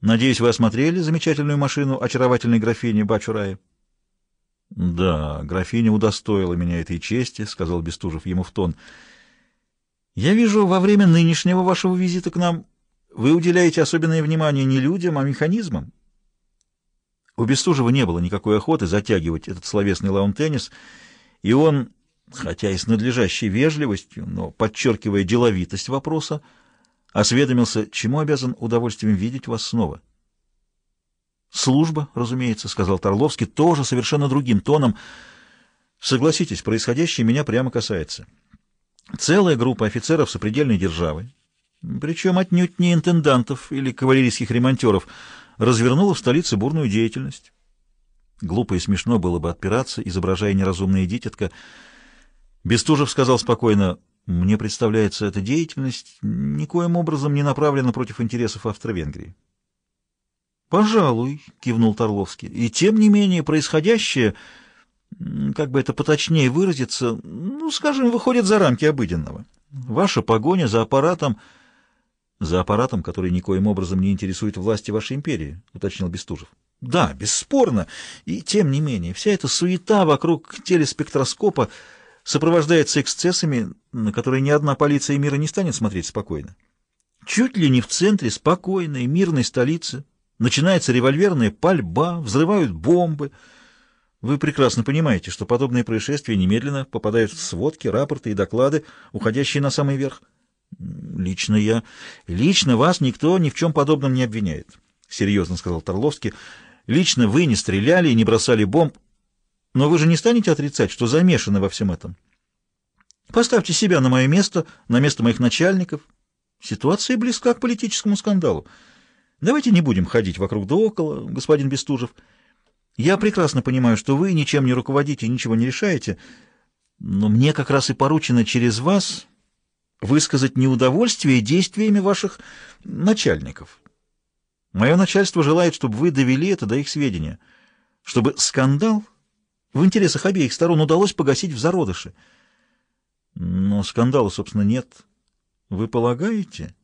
Надеюсь, вы осмотрели замечательную машину очаровательной графини Бачурая? — Да, графиня удостоила меня этой чести, — сказал Бестужев ему в тон. — Я вижу, во время нынешнего вашего визита к нам вы уделяете особенное внимание не людям, а механизмам. У Бестужева не было никакой охоты затягивать этот словесный лаун-теннис, и он, хотя и с надлежащей вежливостью, но подчеркивая деловитость вопроса, осведомился, чему обязан удовольствием видеть вас снова. «Служба, разумеется», — сказал Торловский, тоже совершенно другим тоном. «Согласитесь, происходящее меня прямо касается. Целая группа офицеров сопредельной державы, причем отнюдь не интендантов или кавалерийских ремонтеров, развернула в столице бурную деятельность. Глупо и смешно было бы отпираться, изображая неразумное дитятко. Бестужев сказал спокойно, «Мне представляется, эта деятельность никоим образом не направлена против интересов Австро-Венгрии. «Пожалуй», — кивнул Торловский. «И тем не менее происходящее, как бы это поточнее выразиться, ну, скажем, выходит за рамки обыденного. Ваша погоня за аппаратом...» «За аппаратом, который никоим образом не интересует власти вашей империи», — уточнил Бестужев. «Да, бесспорно. И тем не менее, вся эта суета вокруг телеспектроскопа сопровождается эксцессами, на которые ни одна полиция мира не станет смотреть спокойно. Чуть ли не в центре спокойной, мирной столицы Начинается револьверная пальба, взрывают бомбы. Вы прекрасно понимаете, что подобные происшествия немедленно попадают в сводки, рапорты и доклады, уходящие на самый верх. Лично я... Лично вас никто ни в чем подобном не обвиняет, — серьезно сказал Торловский. Лично вы не стреляли и не бросали бомб. Но вы же не станете отрицать, что замешаны во всем этом. Поставьте себя на мое место, на место моих начальников. Ситуация близка к политическому скандалу. Давайте не будем ходить вокруг да около, господин Бестужев. Я прекрасно понимаю, что вы ничем не руководите ничего не решаете, но мне как раз и поручено через вас высказать неудовольствие действиями ваших начальников. Мое начальство желает, чтобы вы довели это до их сведения, чтобы скандал в интересах обеих сторон удалось погасить в зародыше. Но скандала, собственно, нет. Вы полагаете?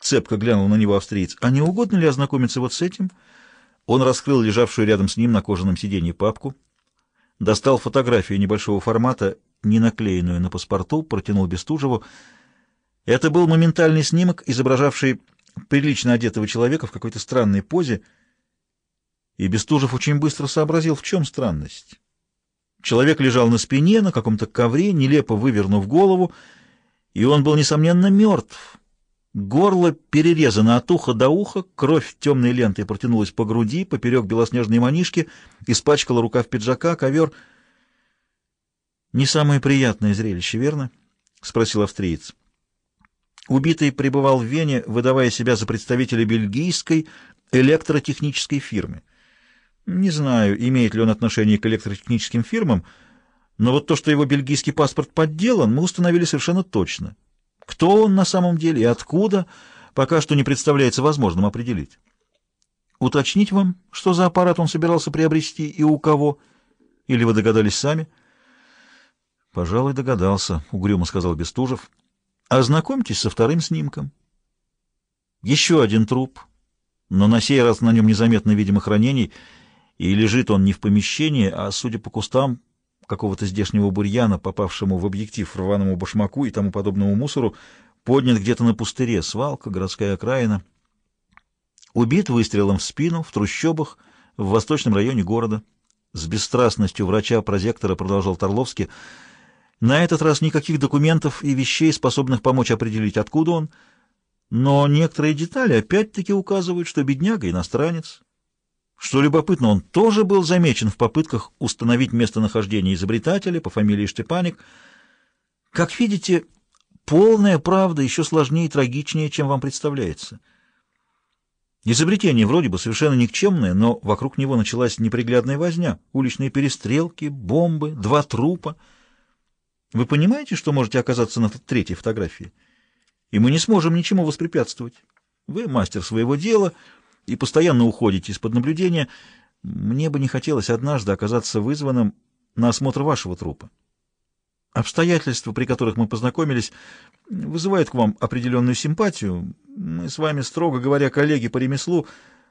Цепко глянул на него австриец. «А не угодно ли ознакомиться вот с этим?» Он раскрыл лежавшую рядом с ним на кожаном сиденье папку, достал фотографию небольшого формата, не наклеенную на паспорту, протянул Бестужеву. Это был моментальный снимок, изображавший прилично одетого человека в какой-то странной позе, и Бестужев очень быстро сообразил, в чем странность. Человек лежал на спине, на каком-то ковре, нелепо вывернув голову, и он был, несомненно, мертв. Горло перерезано от уха до уха, кровь темной лентой протянулась по груди, поперек белоснежной манишки, испачкала рукав пиджака, ковер. «Не самое приятное зрелище, верно?» — спросил австриец. Убитый пребывал в Вене, выдавая себя за представителя бельгийской электротехнической фирмы. Не знаю, имеет ли он отношение к электротехническим фирмам, но вот то, что его бельгийский паспорт подделан, мы установили совершенно точно. Кто он на самом деле и откуда, пока что не представляется возможным определить. Уточнить вам, что за аппарат он собирался приобрести и у кого? Или вы догадались сами? — Пожалуй, догадался, — угрюмо сказал Бестужев. — Ознакомьтесь со вторым снимком. Еще один труп, но на сей раз на нем незаметно видимых ранений, и лежит он не в помещении, а, судя по кустам, какого-то здешнего бурьяна, попавшему в объектив рваному башмаку и тому подобному мусору, поднят где-то на пустыре, свалка, городская окраина. Убит выстрелом в спину, в трущобах, в восточном районе города. С бесстрастностью врача-прозектора продолжал Торловский. На этот раз никаких документов и вещей, способных помочь определить, откуда он, но некоторые детали опять-таки указывают, что бедняга иностранец, что любопытно, он тоже был замечен в попытках установить местонахождение изобретателя по фамилии Штепаник. Как видите, полная правда еще сложнее и трагичнее, чем вам представляется. Изобретение вроде бы совершенно никчемное, но вокруг него началась неприглядная возня, уличные перестрелки, бомбы, два трупа. Вы понимаете, что можете оказаться на третьей фотографии? И мы не сможем ничему воспрепятствовать. Вы мастер своего дела — и постоянно уходите из-под наблюдения, мне бы не хотелось однажды оказаться вызванным на осмотр вашего трупа. Обстоятельства, при которых мы познакомились, вызывают к вам определенную симпатию. Мы с вами, строго говоря, коллеги по ремеслу —